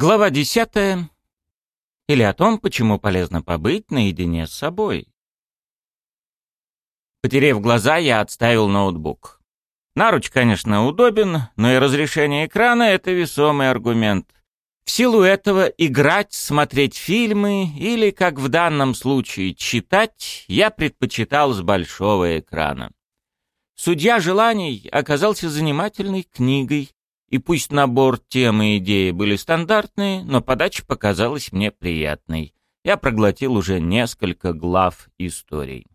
Глава десятая. Или о том, почему полезно побыть наедине с собой. Потерев глаза, я отставил ноутбук. Наруч, конечно, удобен, но и разрешение экрана — это весомый аргумент. В силу этого играть, смотреть фильмы или, как в данном случае, читать я предпочитал с большого экрана. «Судья желаний» оказался занимательной книгой, и пусть набор темы и идеи были стандартные, но подача показалась мне приятной. Я проглотил уже несколько глав историй.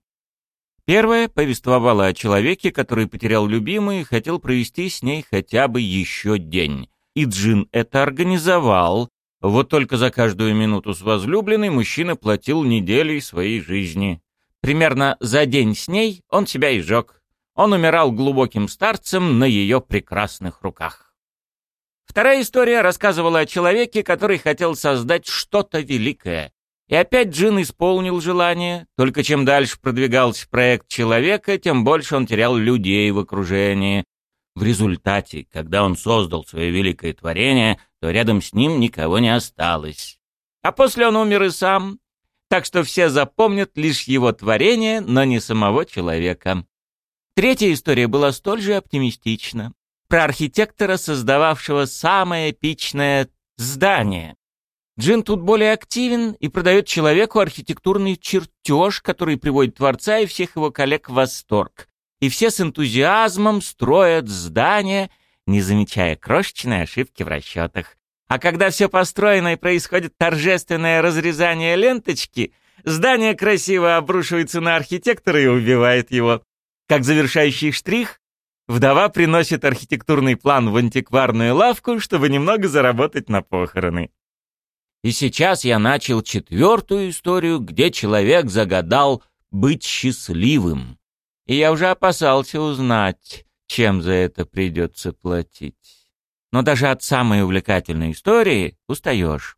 Первая повествовала о человеке, который потерял любимую и хотел провести с ней хотя бы еще день. И Джин это организовал. Вот только за каждую минуту с возлюбленной мужчина платил неделей своей жизни. Примерно за день с ней он себя и сжег. Он умирал глубоким старцем на ее прекрасных руках. Вторая история рассказывала о человеке, который хотел создать что-то великое. И опять Джин исполнил желание, только чем дальше продвигался проект человека, тем больше он терял людей в окружении. В результате, когда он создал свое великое творение, то рядом с ним никого не осталось. А после он умер и сам, так что все запомнят лишь его творение, но не самого человека. Третья история была столь же оптимистична про архитектора, создававшего самое эпичное здание. Джин тут более активен и продает человеку архитектурный чертеж, который приводит Творца и всех его коллег в восторг. И все с энтузиазмом строят здание, не замечая крошечной ошибки в расчетах. А когда все построено и происходит торжественное разрезание ленточки, здание красиво обрушивается на архитектора и убивает его. Как завершающий штрих, Вдова приносит архитектурный план в антикварную лавку, чтобы немного заработать на похороны. И сейчас я начал четвертую историю, где человек загадал быть счастливым. И я уже опасался узнать, чем за это придется платить. Но даже от самой увлекательной истории устаешь.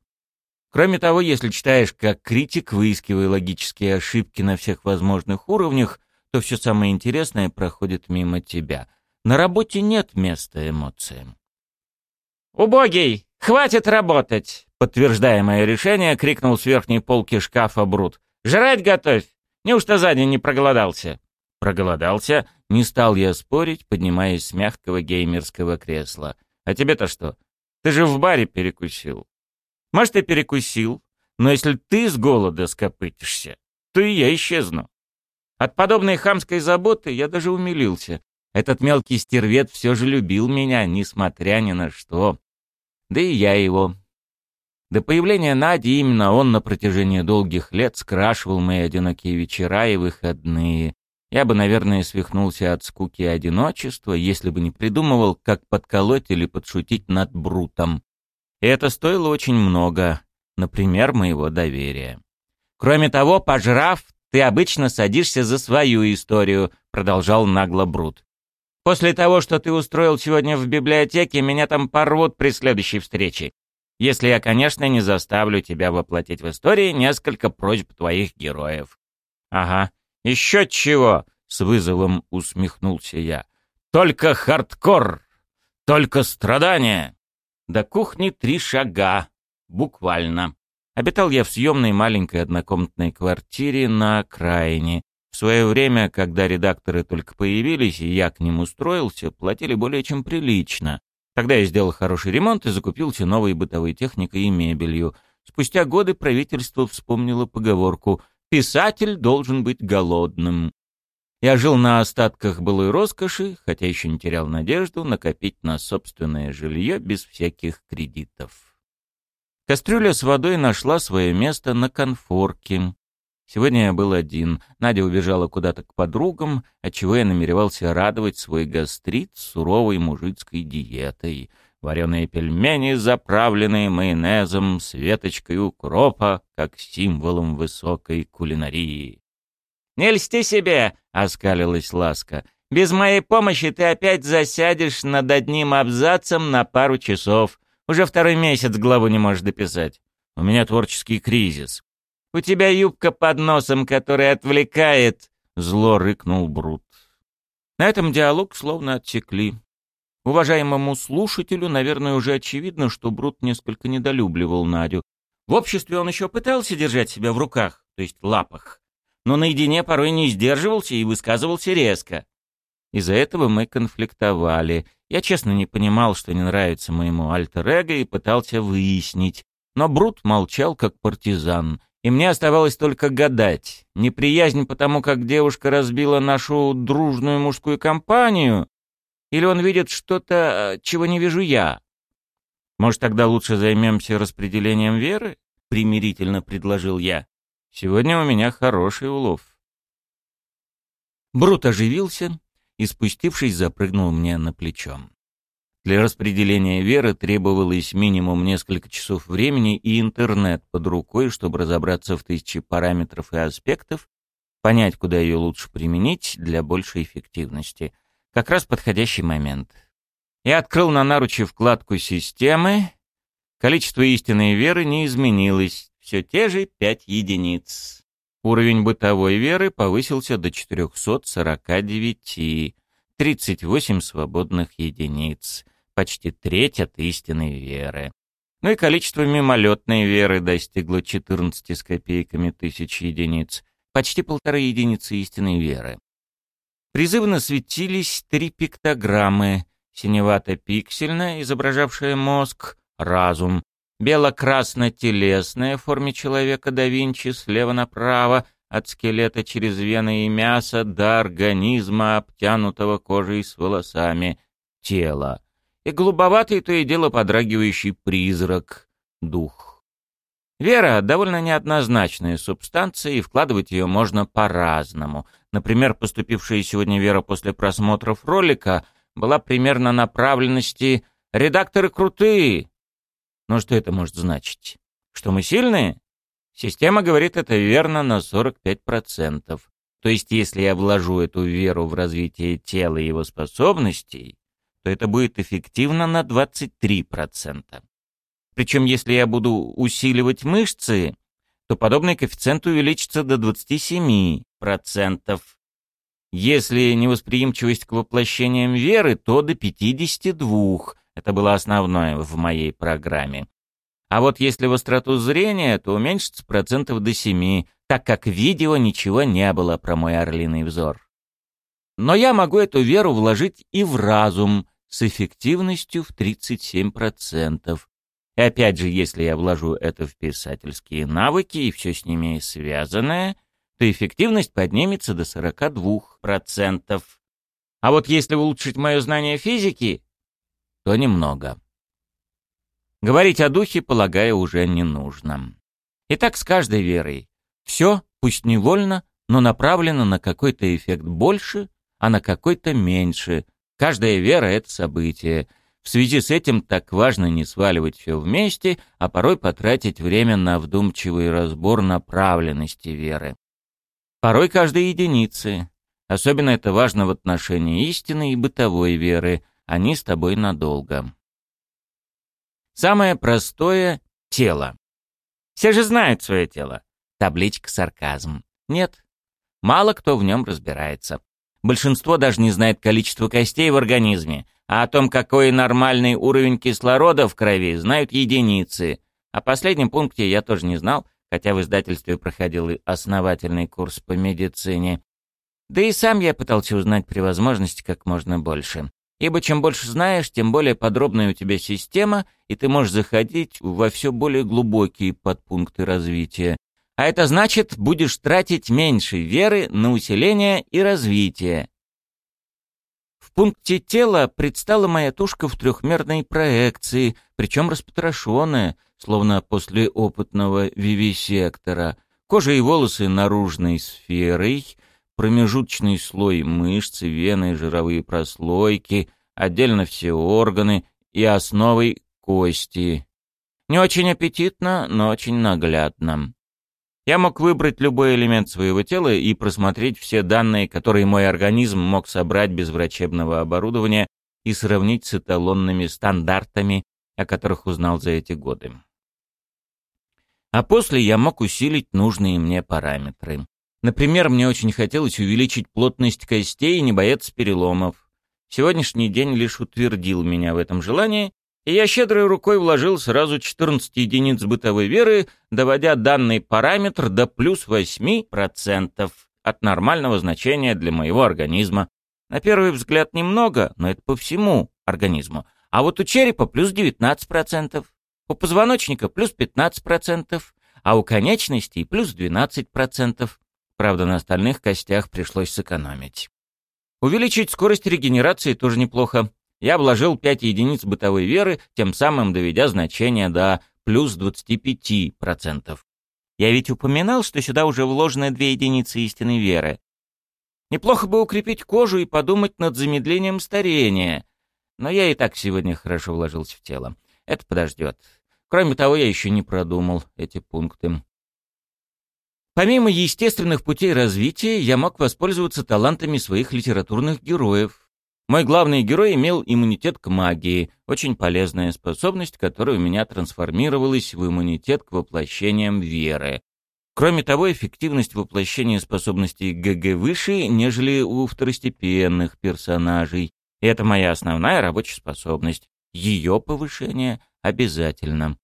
Кроме того, если читаешь как критик, выискивая логические ошибки на всех возможных уровнях, то все самое интересное проходит мимо тебя. На работе нет места эмоциям. «Убогий! Хватит работать!» Подтверждая мое решение, крикнул с верхней полки шкафа Брут. «Жрать готовь! Неужто за день не проголодался?» Проголодался, не стал я спорить, поднимаясь с мягкого геймерского кресла. «А тебе-то что? Ты же в баре перекусил». «Может, и перекусил, но если ты с голода скопытишься, то и я исчезну». От подобной хамской заботы я даже умилился. Этот мелкий стервет все же любил меня, несмотря ни на что. Да и я его. До появления Нади именно он на протяжении долгих лет скрашивал мои одинокие вечера и выходные. Я бы, наверное, свихнулся от скуки и одиночества, если бы не придумывал, как подколоть или подшутить над Брутом. И это стоило очень много, например, моего доверия. Кроме того, пожрав, ты обычно садишься за свою историю, продолжал нагло Брут. После того, что ты устроил сегодня в библиотеке, меня там порвут при следующей встрече. Если я, конечно, не заставлю тебя воплотить в истории несколько просьб твоих героев. Ага, еще чего, с вызовом усмехнулся я. Только хардкор, только страдания. До кухни три шага, буквально. Обитал я в съемной маленькой однокомнатной квартире на окраине, в свое время, когда редакторы только появились, и я к ним устроился, платили более чем прилично. Тогда я сделал хороший ремонт и закупился новой бытовой техникой и мебелью. Спустя годы правительство вспомнило поговорку «писатель должен быть голодным». Я жил на остатках былой роскоши, хотя еще не терял надежду накопить на собственное жилье без всяких кредитов. Кастрюля с водой нашла свое место на конфорке. Сегодня я был один. Надя убежала куда-то к подругам, отчего я намеревался радовать свой гастрит суровой мужицкой диетой. Вареные пельмени, заправленные майонезом с веточкой укропа, как символом высокой кулинарии. «Не льсти себе!» — оскалилась Ласка. «Без моей помощи ты опять засядешь над одним абзацем на пару часов. Уже второй месяц главу не можешь дописать. У меня творческий кризис. У тебя юбка под носом, которая отвлекает!» — зло рыкнул Брут. На этом диалог словно отсекли. Уважаемому слушателю, наверное, уже очевидно, что Брут несколько недолюбливал Надю. В обществе он еще пытался держать себя в руках, то есть лапах, но наедине порой не сдерживался и высказывался резко. Из-за этого мы конфликтовали. Я честно не понимал, что не нравится моему альтер-эго, и пытался выяснить. Но Брут молчал, как партизан. И мне оставалось только гадать, неприязнь потому, как девушка разбила нашу дружную мужскую компанию, или он видит что-то, чего не вижу я. Может, тогда лучше займемся распределением веры? Примирительно предложил я. Сегодня у меня хороший улов. Брут оживился, и, спустившись, запрыгнул мне на плечо. Для распределения веры требовалось минимум несколько часов времени и интернет под рукой, чтобы разобраться в тысяче параметров и аспектов, понять, куда ее лучше применить для большей эффективности. Как раз подходящий момент. Я открыл на наруче вкладку «Системы». Количество истинной веры не изменилось, все те же пять единиц. Уровень бытовой веры повысился до 449, 38 свободных единиц, почти треть от истинной веры. Ну и количество мимолетной веры достигло 14 с копейками тысяч единиц, почти полторы единицы истинной веры. Призывно светились три пиктограммы, синевато-пиксельная, изображавшая мозг, разум, бело-красно-телесная в форме человека да Винчи слева направо, от скелета через вены и мясо до организма, обтянутого кожей с волосами, тело, и голубоватый то и дело подрагивающий призрак, дух. Вера — довольно неоднозначная субстанция, и вкладывать ее можно по-разному. Например, поступившая сегодня Вера после просмотров ролика была примерно направленности «редакторы крутые», но что это может значить? Что мы сильные? Система говорит это верно на 45%. То есть, если я вложу эту веру в развитие тела и его способностей, то это будет эффективно на 23%. Причем, если я буду усиливать мышцы, то подобный коэффициент увеличится до 27%. Если невосприимчивость к воплощениям веры, то до 52%. Это было основное в моей программе. А вот если в остроту зрения, то уменьшится процентов до 7, так как видео ничего не было про мой орлиный взор. Но я могу эту веру вложить и в разум с эффективностью в 37%. И опять же, если я вложу это в писательские навыки и все с ними связанное, то эффективность поднимется до 42%. А вот если улучшить мое знание физики, то немного. Говорить о духе, полагаю, уже не нужно. И так с каждой верой. Все, пусть невольно, но направлено на какой-то эффект больше, а на какой-то меньше. Каждая вера — это событие. В связи с этим так важно не сваливать все вместе, а порой потратить время на вдумчивый разбор направленности веры. Порой каждой единицы. Особенно это важно в отношении истины и бытовой веры — они с тобой надолго. Самое простое — тело. Все же знают свое тело. Табличка сарказм. Нет, мало кто в нем разбирается. Большинство даже не знает количество костей в организме, а о том, какой нормальный уровень кислорода в крови, знают единицы. О последнем пункте я тоже не знал, хотя в издательстве проходил основательный курс по медицине. Да и сам я пытался узнать при возможности как можно больше. Ибо чем больше знаешь, тем более подробная у тебя система, и ты можешь заходить во все более глубокие подпункты развития. А это значит, будешь тратить меньше веры на усиление и развитие. В пункте тела предстала моя тушка в трехмерной проекции, причем распотрошенная, словно после опытного вивисектора. Кожа и волосы наружной сферой, промежуточный слой мышц, вены, жировые прослойки, отдельно все органы и основой кости. Не очень аппетитно, но очень наглядно. Я мог выбрать любой элемент своего тела и просмотреть все данные, которые мой организм мог собрать без врачебного оборудования и сравнить с эталонными стандартами, о которых узнал за эти годы. А после я мог усилить нужные мне параметры. Например, мне очень хотелось увеличить плотность костей и не бояться переломов. Сегодняшний день лишь утвердил меня в этом желании, и я щедрой рукой вложил сразу 14 единиц бытовой веры, доводя данный параметр до плюс 8% от нормального значения для моего организма. На первый взгляд немного, но это по всему организму. А вот у черепа плюс 19%, у позвоночника плюс 15%, а у конечностей плюс 12%. Правда, на остальных костях пришлось сэкономить. Увеличить скорость регенерации тоже неплохо. Я вложил 5 единиц бытовой веры, тем самым доведя значение до плюс 25%. Я ведь упоминал, что сюда уже вложены 2 единицы истинной веры. Неплохо бы укрепить кожу и подумать над замедлением старения. Но я и так сегодня хорошо вложился в тело. Это подождет. Кроме того, я еще не продумал эти пункты. Помимо естественных путей развития, я мог воспользоваться талантами своих литературных героев. Мой главный герой имел иммунитет к магии, очень полезная способность, которая у меня трансформировалась в иммунитет к воплощениям веры. Кроме того, эффективность воплощения способностей ГГ выше, нежели у второстепенных персонажей. И это моя основная рабочая способность. Ее повышение обязательно.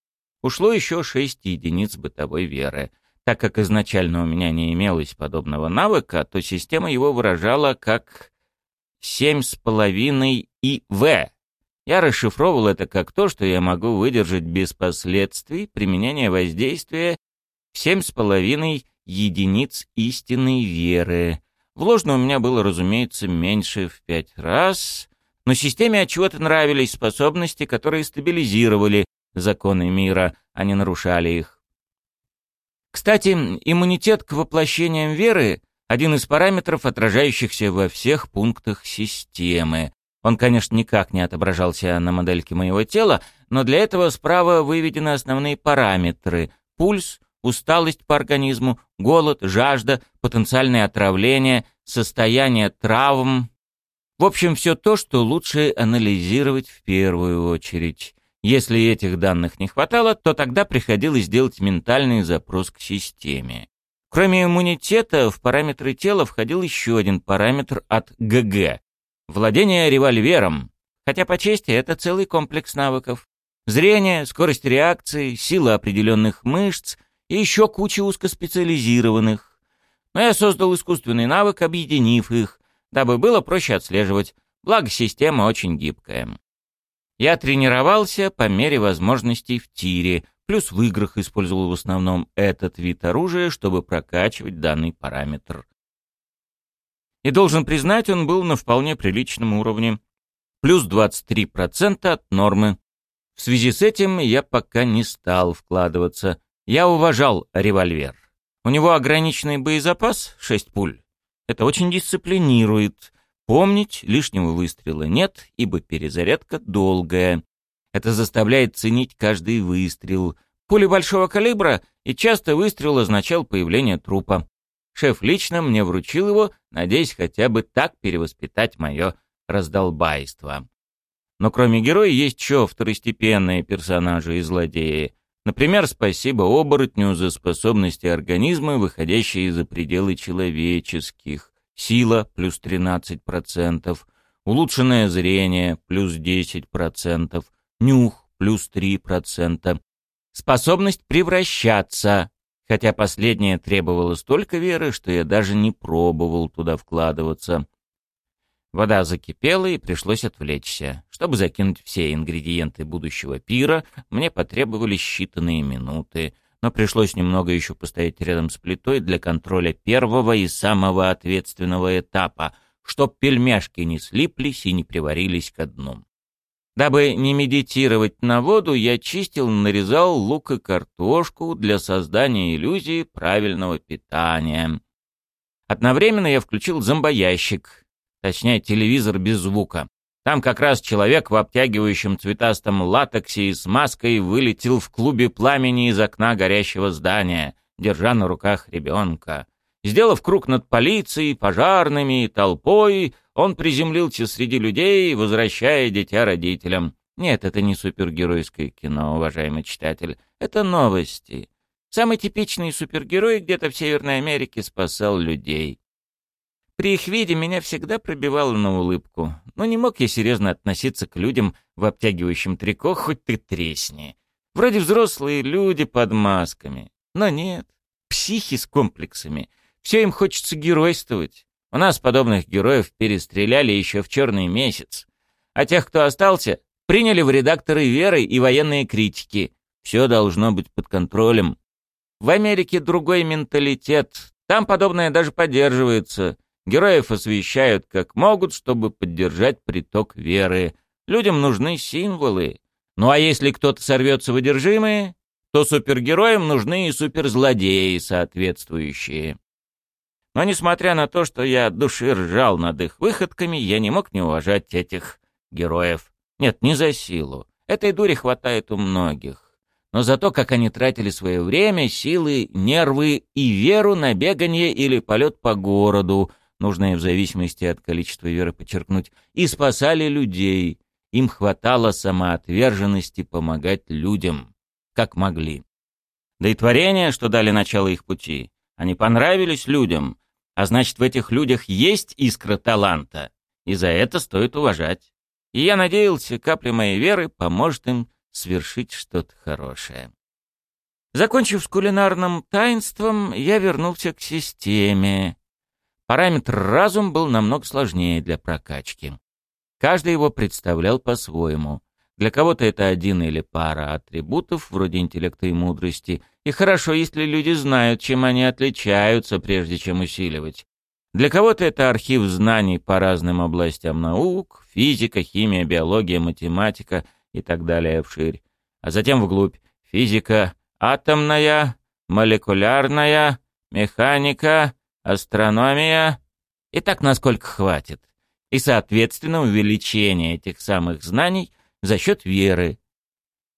Ушло еще 6 единиц бытовой веры. Так как изначально у меня не имелось подобного навыка, то система его выражала как 7,5 ИВ. Я расшифровывал это как то, что я могу выдержать без последствий применения воздействия 7,5 единиц истинной веры. Вложено у меня было, разумеется, меньше в пять раз, но системе от чего-то нравились способности, которые стабилизировали законы мира, а не нарушали их. Кстати, иммунитет к воплощениям веры — один из параметров, отражающихся во всех пунктах системы. Он, конечно, никак не отображался на модельке моего тела, но для этого справа выведены основные параметры — пульс, усталость по организму, голод, жажда, потенциальное отравление, состояние травм. В общем, все то, что лучше анализировать в первую очередь. Если этих данных не хватало, то тогда приходилось делать ментальный запрос к системе. Кроме иммунитета, в параметры тела входил еще один параметр от ГГ – владение револьвером, хотя по чести это целый комплекс навыков. Зрение, скорость реакции, сила определенных мышц и еще куча узкоспециализированных. Но я создал искусственный навык, объединив их, дабы было проще отслеживать, благо система очень гибкая. Я тренировался по мере возможностей в тире, плюс в играх использовал в основном этот вид оружия, чтобы прокачивать данный параметр. И должен признать, он был на вполне приличном уровне. Плюс 23% от нормы. В связи с этим я пока не стал вкладываться. Я уважал револьвер. У него ограниченный боезапас — 6 пуль. Это очень дисциплинирует, Помнить, лишнего выстрела нет, ибо перезарядка долгая. Это заставляет ценить каждый выстрел. Пули большого калибра, и часто выстрел означал появление трупа. Шеф лично мне вручил его, надеясь хотя бы так перевоспитать мое раздолбайство. Но кроме героя есть еще второстепенные персонажи и злодеи. Например, спасибо оборотню за способности организма, выходящие за пределы человеческих сила плюс 13%, улучшенное зрение плюс 10%, нюх плюс 3%, способность превращаться, хотя последнее требовало столько веры, что я даже не пробовал туда вкладываться. Вода закипела, и пришлось отвлечься. Чтобы закинуть все ингредиенты будущего пира, мне потребовались считанные минуты — но пришлось немного еще постоять рядом с плитой для контроля первого и самого ответственного этапа, чтоб пельмешки не слиплись и не приварились ко дну. Дабы не медитировать на воду, я чистил нарезал лук и картошку для создания иллюзии правильного питания. Одновременно я включил зомбоящик, точнее телевизор без звука. Там как раз человек в обтягивающем цветастом латексе и с маской вылетел в клубе пламени из окна горящего здания, держа на руках ребенка. Сделав круг над полицией, пожарными и толпой, он приземлился среди людей, возвращая дитя родителям. Нет, это не супергеройское кино, уважаемый читатель. Это новости. Самый типичный супергерой где-то в Северной Америке спасал людей. При их виде меня всегда пробивало на улыбку, но не мог я серьезно относиться к людям в обтягивающем трико, хоть ты тресни. Вроде взрослые люди под масками. Но нет, психи с комплексами. Все им хочется геройствовать. У нас подобных героев перестреляли еще в черный месяц. А тех, кто остался, приняли в редакторы веры и военные критики. Все должно быть под контролем. В Америке другой менталитет. Там подобное даже поддерживается. Героев освещают как могут, чтобы поддержать приток веры. Людям нужны символы. Ну а если кто-то сорвется в одержимые, то супергероям нужны и суперзлодеи соответствующие. Но несмотря на то, что я от души ржал над их выходками, я не мог не уважать этих героев. Нет, не за силу. Этой дури хватает у многих но зато как они тратили свое время, силы, нервы и веру на бегание или полет по городу, нужное в зависимости от количества веры подчеркнуть, и спасали людей. Им хватало самоотверженности помогать людям, как могли. Да и творения, что дали начало их пути, они понравились людям, а значит, в этих людях есть искра таланта, и за это стоит уважать. И я надеялся, капля моей веры поможет им свершить что-то хорошее. Закончив с кулинарным таинством, я вернулся к системе. Параметр разум был намного сложнее для прокачки. Каждый его представлял по-своему. Для кого-то это один или пара атрибутов, вроде интеллекта и мудрости, и хорошо, если люди знают, чем они отличаются, прежде чем усиливать. Для кого-то это архив знаний по разным областям наук, физика, химия, биология, математика — и так далее вширь, а затем вглубь. Физика атомная, молекулярная, механика, астрономия. И так насколько хватит. И, соответственно, увеличение этих самых знаний за счет веры.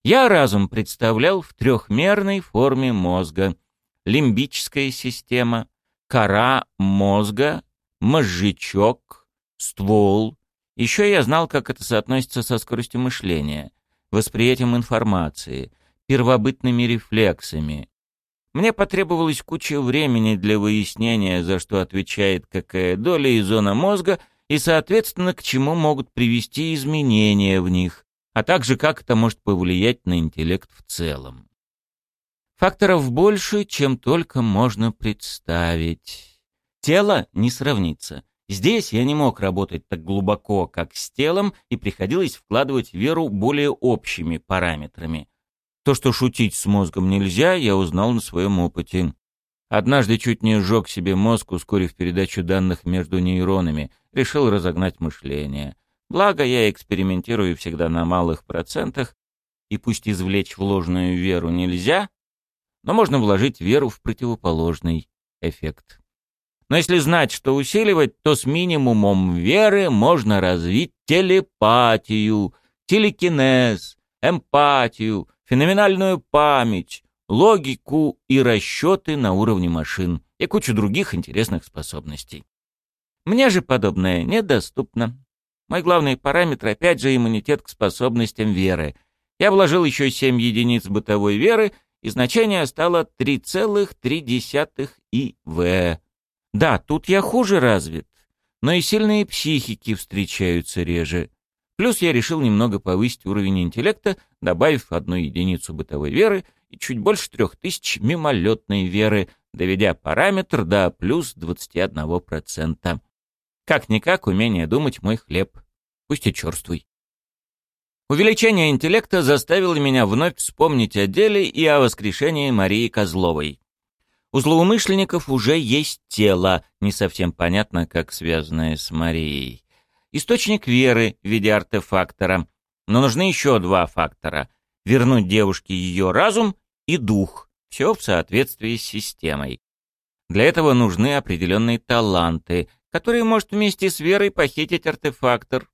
Я разум представлял в трехмерной форме мозга. Лимбическая система, кора мозга, мозжечок, ствол, еще я знал, как это соотносится со скоростью мышления, восприятием информации, первобытными рефлексами. Мне потребовалось куча времени для выяснения, за что отвечает какая доля и зона мозга, и, соответственно, к чему могут привести изменения в них, а также как это может повлиять на интеллект в целом. Факторов больше, чем только можно представить. Тело не сравнится. Здесь я не мог работать так глубоко, как с телом, и приходилось вкладывать веру более общими параметрами. То, что шутить с мозгом нельзя, я узнал на своем опыте. Однажды чуть не сжег себе мозг, ускорив передачу данных между нейронами, решил разогнать мышление. Благо, я экспериментирую всегда на малых процентах, и пусть извлечь вложенную веру нельзя, но можно вложить веру в противоположный эффект. Но если знать, что усиливать, то с минимумом веры можно развить телепатию, телекинез, эмпатию, феноменальную память, логику и расчеты на уровне машин и кучу других интересных способностей. Мне же подобное недоступно. Мой главный параметр опять же иммунитет к способностям веры. Я вложил еще 7 единиц бытовой веры, и значение стало 3,3 ИВ. Да, тут я хуже развит, но и сильные психики встречаются реже. Плюс я решил немного повысить уровень интеллекта, добавив одну единицу бытовой веры и чуть больше трех тысяч мимолетной веры, доведя параметр до плюс 21%. Как-никак умение думать мой хлеб, пусть и черствый. Увеличение интеллекта заставило меня вновь вспомнить о деле и о воскрешении Марии Козловой. У злоумышленников уже есть тело, не совсем понятно, как связанное с Марией. Источник веры в виде артефактора. Но нужны еще два фактора. Вернуть девушке ее разум и дух. Все в соответствии с системой. Для этого нужны определенные таланты, которые может вместе с верой похитить артефактор.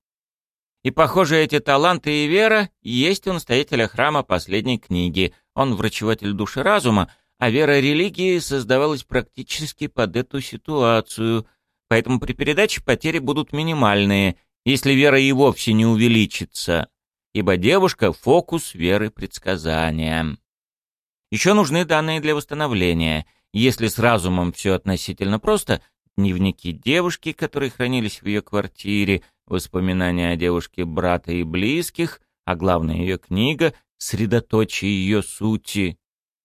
И, похоже, эти таланты и вера есть у настоятеля храма последней книги. Он врачеватель души разума, а вера религии создавалась практически под эту ситуацию, поэтому при передаче потери будут минимальные, если вера и вовсе не увеличится, ибо девушка — фокус веры предсказания. Еще нужны данные для восстановления. Если с разумом все относительно просто, дневники девушки, которые хранились в ее квартире, воспоминания о девушке брата и близких, а главное ее книга, средоточие ее сути,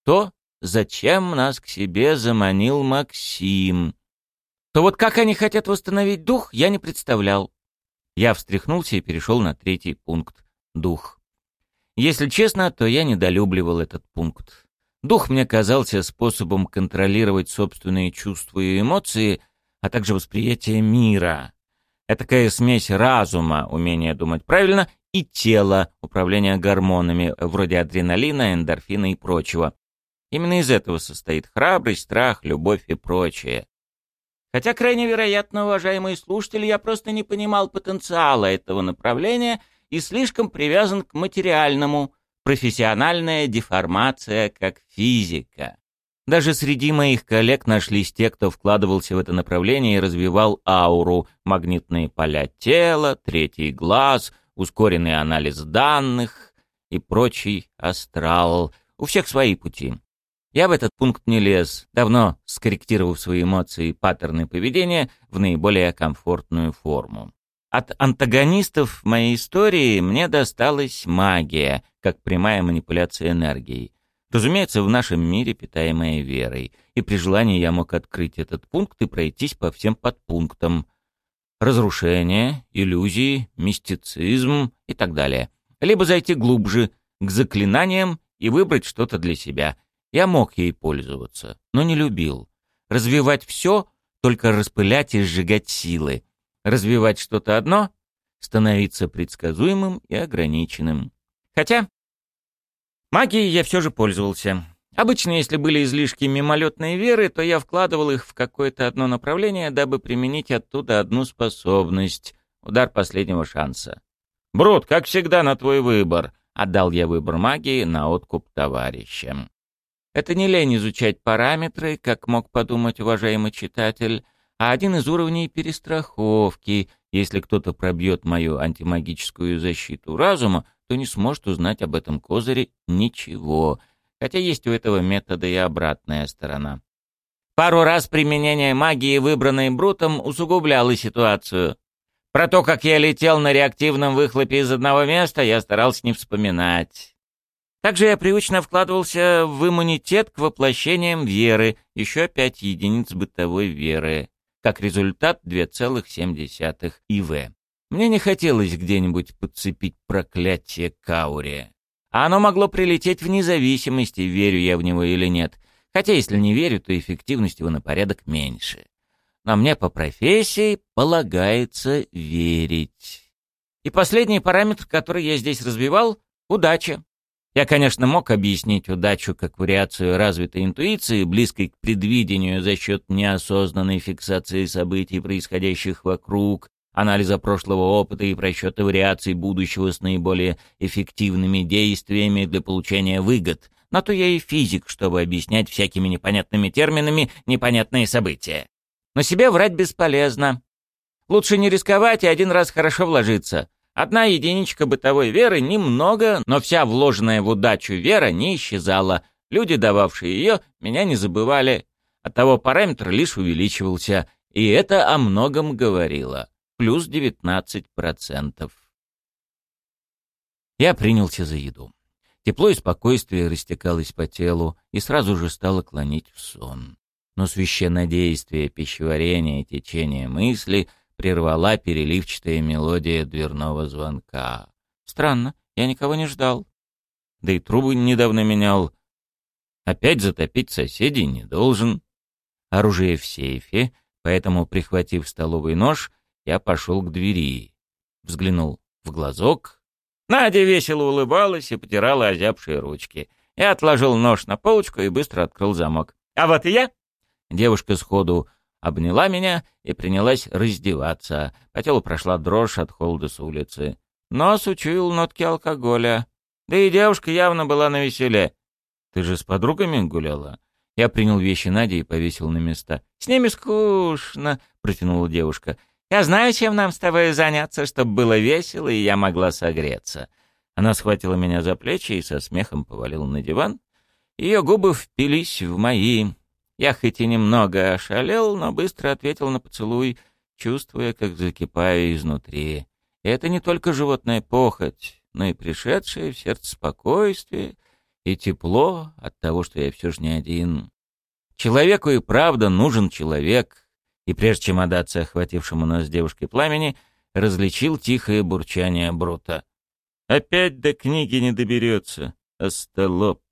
то, зачем нас к себе заманил Максим. То вот как они хотят восстановить дух, я не представлял. Я встряхнулся и перешел на третий пункт — дух. Если честно, то я недолюбливал этот пункт. Дух мне казался способом контролировать собственные чувства и эмоции, а также восприятие мира. Этакая смесь разума, умения думать правильно, и тела, управления гормонами, вроде адреналина, эндорфина и прочего. Именно из этого состоит храбрость, страх, любовь и прочее. Хотя крайне вероятно, уважаемые слушатели, я просто не понимал потенциала этого направления и слишком привязан к материальному, профессиональная деформация как физика. Даже среди моих коллег нашлись те, кто вкладывался в это направление и развивал ауру, магнитные поля тела, третий глаз, ускоренный анализ данных и прочий астрал. У всех свои пути. Я в этот пункт не лез, давно скорректировав свои эмоции и паттерны поведения в наиболее комфортную форму. От антагонистов моей истории мне досталась магия, как прямая манипуляция энергией. Разумеется, в нашем мире, питаемая верой. И при желании я мог открыть этот пункт и пройтись по всем подпунктам. Разрушение, иллюзии, мистицизм и так далее. Либо зайти глубже, к заклинаниям и выбрать что-то для себя. Я мог ей пользоваться, но не любил. Развивать все, только распылять и сжигать силы развивать что-то одно, становиться предсказуемым и ограниченным. Хотя магией я все же пользовался. Обычно, если были излишки мимолетной веры, то я вкладывал их в какое-то одно направление, дабы применить оттуда одну способность — удар последнего шанса. «Брут, как всегда, на твой выбор», — отдал я выбор магии на откуп товарищам. Это не лень изучать параметры, как мог подумать уважаемый читатель, а один из уровней перестраховки. Если кто-то пробьет мою антимагическую защиту разума, то не сможет узнать об этом козыре ничего. Хотя есть у этого метода и обратная сторона. Пару раз применение магии, выбранной Брутом, усугубляло ситуацию. Про то, как я летел на реактивном выхлопе из одного места, я старался не вспоминать. Также я привычно вкладывался в иммунитет к воплощениям веры, еще пять единиц бытовой веры как результат 2,7 ИВ. Мне не хотелось где-нибудь подцепить проклятие Каури. А оно могло прилететь вне зависимости, верю я в него или нет. Хотя если не верю, то эффективность его на порядок меньше. Но мне по профессии полагается верить. И последний параметр, который я здесь развивал — удача. Я, конечно, мог объяснить удачу как вариацию развитой интуиции, близкой к предвидению за счет неосознанной фиксации событий, происходящих вокруг, анализа прошлого опыта и просчета вариаций будущего с наиболее эффективными действиями для получения выгод. На то я и физик, чтобы объяснять всякими непонятными терминами непонятные события. Но себе врать бесполезно. Лучше не рисковать и один раз хорошо вложиться. Одна единичка бытовой веры немного, но вся вложенная в удачу вера не исчезала. Люди, дававшие ее, меня не забывали. Оттого параметр лишь увеличивался, и это о многом говорило. Плюс 19%. Я принялся за еду. Тепло и спокойствие растекалось по телу и сразу же стало клонить в сон. Но священное действие пищеварения и течение мысли — прервала переливчатая мелодия дверного звонка. Странно, я никого не ждал. Да и трубы недавно менял. Опять затопить соседей не должен. Оружие в сейфе, поэтому, прихватив столовый нож, я пошел к двери. Взглянул в глазок. Надя весело улыбалась и потирала озябшие ручки. Я отложил нож на полочку и быстро открыл замок. «А вот и я!» Девушка сходу обняла меня и принялась раздеваться. По телу прошла дрожь от холода с улицы. Нос учуял нотки алкоголя. Да и девушка явно была на веселе. «Ты же с подругами гуляла?» Я принял вещи Нади и повесил на места. «С ними скучно», — протянула девушка. «Я знаю, чем нам с тобой заняться, чтобы было весело, и я могла согреться». Она схватила меня за плечи и со смехом повалила на диван. Ее губы впились в мои. Я хоть и немного ошалел, но быстро ответил на поцелуй, чувствуя, как закипаю изнутри. И это не только животная похоть, но и пришедшее в сердце спокойствие и тепло от того, что я все же не один. Человеку и правда нужен человек, и прежде чем отдаться охватившему нас девушкой пламени, различил тихое бурчание Брута. «Опять до книги не доберется, остолоп!»